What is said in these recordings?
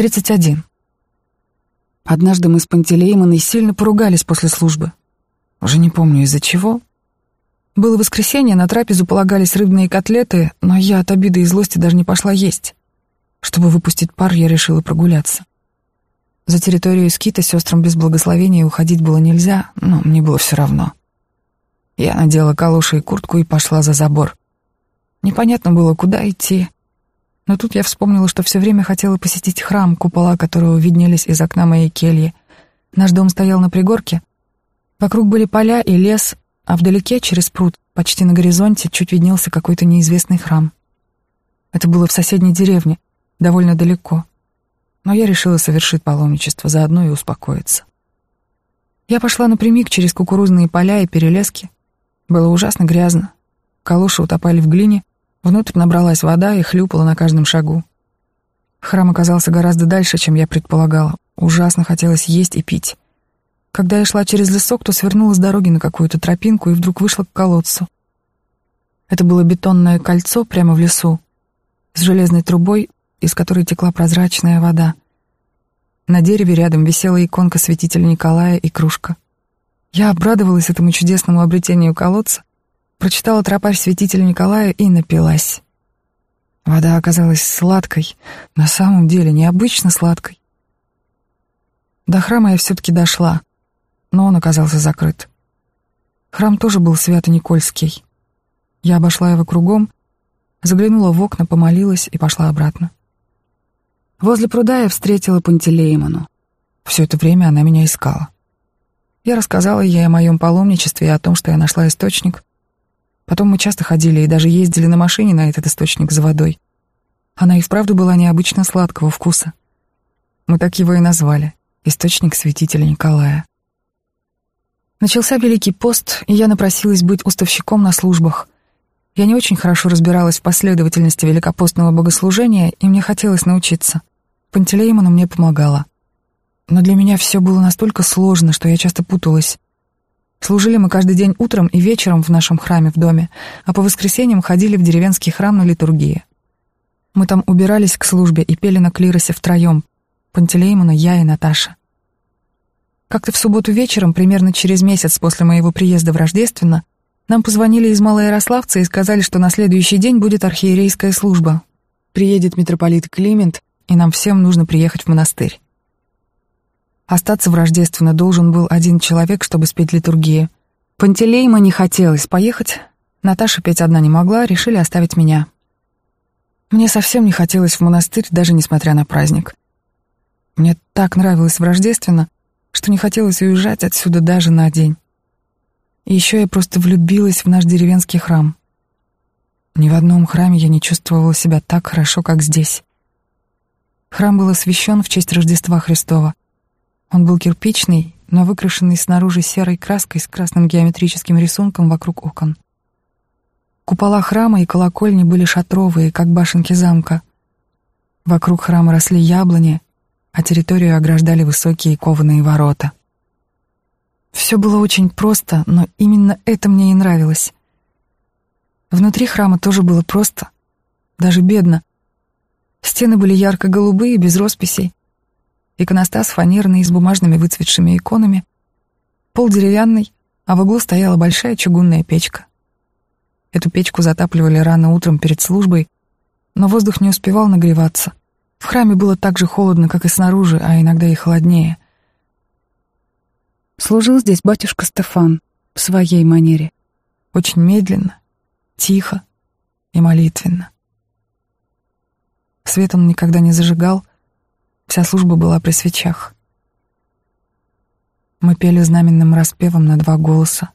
31. Однажды мы с Пантелеймоной сильно поругались после службы. Уже не помню из-за чего. Было воскресенье, на трапезу полагались рыбные котлеты, но я от обиды и злости даже не пошла есть. Чтобы выпустить пар, я решила прогуляться. За территорию скита сестрам без благословения уходить было нельзя, но мне было все равно. Я надела калоши и куртку и пошла за забор. Непонятно было, куда идти, но тут я вспомнила, что все время хотела посетить храм, купола которого виднелись из окна моей кельи. Наш дом стоял на пригорке. Вокруг были поля и лес, а вдалеке, через пруд, почти на горизонте, чуть виднелся какой-то неизвестный храм. Это было в соседней деревне, довольно далеко. Но я решила совершить паломничество заодно и успокоиться. Я пошла напрямик через кукурузные поля и перелески. Было ужасно грязно. Калоши утопали в глине, Внутрь набралась вода и хлюпала на каждом шагу. Храм оказался гораздо дальше, чем я предполагала. Ужасно хотелось есть и пить. Когда я шла через лесок, то свернула с дороги на какую-то тропинку и вдруг вышла к колодцу. Это было бетонное кольцо прямо в лесу, с железной трубой, из которой текла прозрачная вода. На дереве рядом висела иконка святителя Николая и кружка. Я обрадовалась этому чудесному обретению колодца прочитала тропарь святителя Николая и напилась. Вода оказалась сладкой, на самом деле необычно сладкой. До храма я все-таки дошла, но он оказался закрыт. Храм тоже был свято-никольский. Я обошла его кругом, заглянула в окна, помолилась и пошла обратно. Возле пруда я встретила Пантелеймону. Все это время она меня искала. Я рассказала ей о моем паломничестве и о том, что я нашла источник, Потом мы часто ходили и даже ездили на машине на этот источник за водой. Она и вправду была необычно сладкого вкуса. Мы так его и назвали — источник святителя Николая. Начался Великий пост, и я напросилась быть уставщиком на службах. Я не очень хорошо разбиралась в последовательности великопостного богослужения, и мне хотелось научиться. Пантелеймона мне помогала. Но для меня все было настолько сложно, что я часто путалась. Служили мы каждый день утром и вечером в нашем храме в доме, а по воскресеньям ходили в деревенский храм на литургии. Мы там убирались к службе и пели на клиросе втроем. Пантелеймона, я и Наташа. Как-то в субботу вечером, примерно через месяц после моего приезда в Рождественно, нам позвонили из Малоярославца и сказали, что на следующий день будет архиерейская служба. Приедет митрополит Климент, и нам всем нужно приехать в монастырь. Остаться в Рождественно должен был один человек, чтобы спеть литургию. Пантелейма не хотелось поехать. Наташа петь одна не могла, решили оставить меня. Мне совсем не хотелось в монастырь, даже несмотря на праздник. Мне так нравилось в Рождественно, что не хотелось уезжать отсюда даже на день. Еще я просто влюбилась в наш деревенский храм. Ни в одном храме я не чувствовала себя так хорошо, как здесь. Храм был освящен в честь Рождества Христова. Он был кирпичный, но выкрашенный снаружи серой краской с красным геометрическим рисунком вокруг окон. Купола храма и колокольни были шатровые, как башенки замка. Вокруг храма росли яблони, а территорию ограждали высокие кованые ворота. Все было очень просто, но именно это мне и нравилось. Внутри храма тоже было просто, даже бедно. Стены были ярко-голубые, без росписей, иконостас фанерный с бумажными выцветшими иконами, пол деревянный, а в углу стояла большая чугунная печка. Эту печку затапливали рано утром перед службой, но воздух не успевал нагреваться. В храме было так же холодно, как и снаружи, а иногда и холоднее. Служил здесь батюшка Стефан в своей манере, очень медленно, тихо и молитвенно. Свет он никогда не зажигал, Вся служба была при свечах. Мы пели знаменным распевом на два голоса.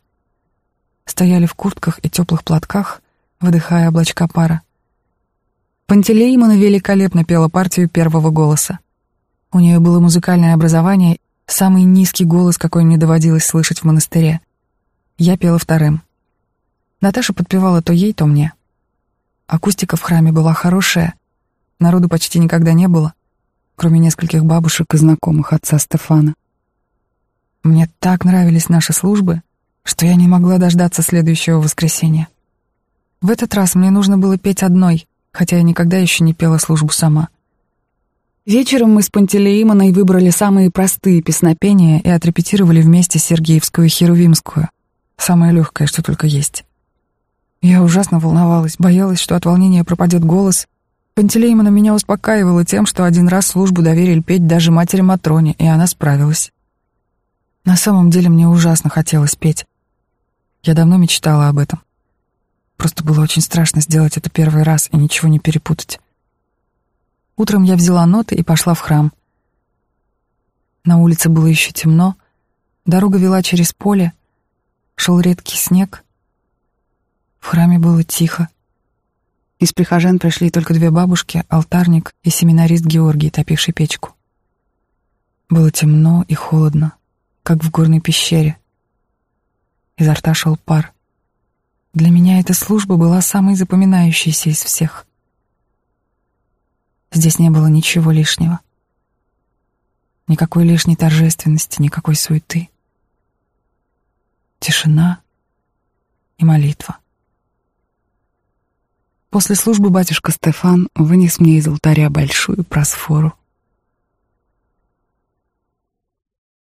Стояли в куртках и теплых платках, выдыхая облачка пара. Пантелеймона великолепно пела партию первого голоса. У нее было музыкальное образование, самый низкий голос, какой мне доводилось слышать в монастыре. Я пела вторым. Наташа подпевала то ей, то мне. Акустика в храме была хорошая, народу почти никогда не было — кроме нескольких бабушек и знакомых отца Стефана. Мне так нравились наши службы, что я не могла дождаться следующего воскресенья. В этот раз мне нужно было петь одной, хотя я никогда еще не пела службу сама. Вечером мы с Пантелеимоной выбрали самые простые песнопения и отрепетировали вместе Сергеевскую Херувимскую. Самое легкое, что только есть. Я ужасно волновалась, боялась, что от волнения пропадет голос. Пантелеймона меня успокаивала тем, что один раз службу доверили петь даже матери Матроне, и она справилась. На самом деле мне ужасно хотелось петь. Я давно мечтала об этом. Просто было очень страшно сделать это первый раз и ничего не перепутать. Утром я взяла ноты и пошла в храм. На улице было еще темно, дорога вела через поле, шел редкий снег. В храме было тихо. Из прихожан пришли только две бабушки, алтарник и семинарист Георгий, топивший печку. Было темно и холодно как в горной пещере. Изо рта шел пар. Для меня эта служба была самой запоминающейся из всех. Здесь не было ничего лишнего. Никакой лишней торжественности, никакой суеты. Тишина и молитва. После службы батюшка Стефан вынес мне из алтаря большую просфору